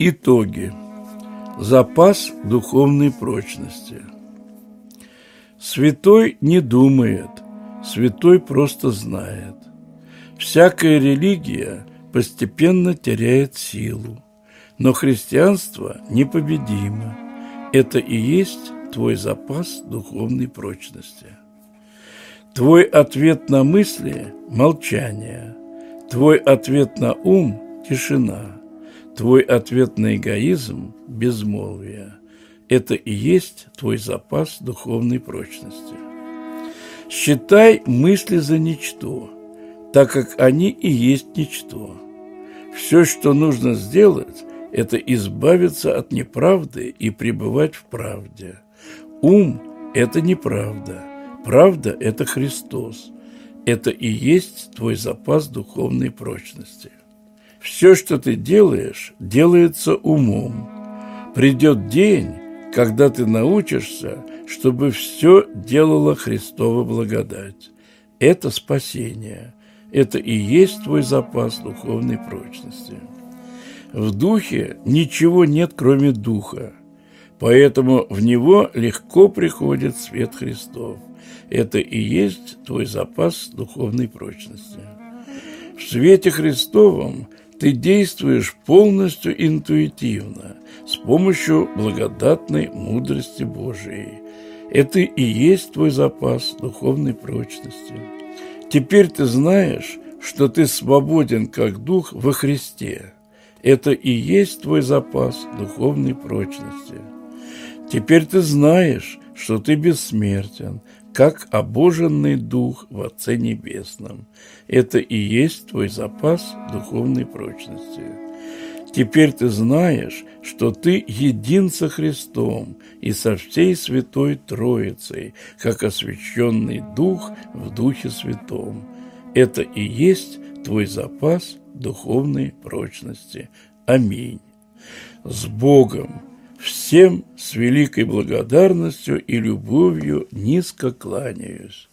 Итоги. Запас духовной прочности. Святой не думает, святой просто знает. Всякая религия постепенно теряет силу, но христианство непобедимо. Это и есть твой запас духовной прочности. Твой ответ на мысли – молчание. Твой ответ на ум – тишина. Твой ответ на эгоизм – безмолвие. Это и есть твой запас духовной прочности. Считай мысли за ничто, так как они и есть ничто. Все, что нужно сделать, это избавиться от неправды и пребывать в правде – Ум – это неправда. Правда – это Христос. Это и есть твой запас духовной прочности. Все, что ты делаешь, делается умом. Придет день, когда ты научишься, чтобы все делала Христова благодать. Это спасение. Это и есть твой запас духовной прочности. В духе ничего нет, кроме духа. Поэтому в него легко приходит свет Христов. Это и есть твой запас духовной прочности. В свете Христовом ты действуешь полностью интуитивно, с помощью благодатной мудрости Божией. Это и есть твой запас духовной прочности. Теперь ты знаешь, что ты свободен как дух во Христе. Это и есть твой запас духовной прочности. Теперь ты знаешь, что ты бессмертен, как обоженный дух в Отце Небесном. Это и есть твой запас духовной прочности. Теперь ты знаешь, что ты един со Христом и со всей Святой Троицей, как освященный Дух в Духе Святом. Это и есть твой запас духовной прочности. Аминь. С Богом! Всем с великой благодарностью и любовью низко кланяюсь.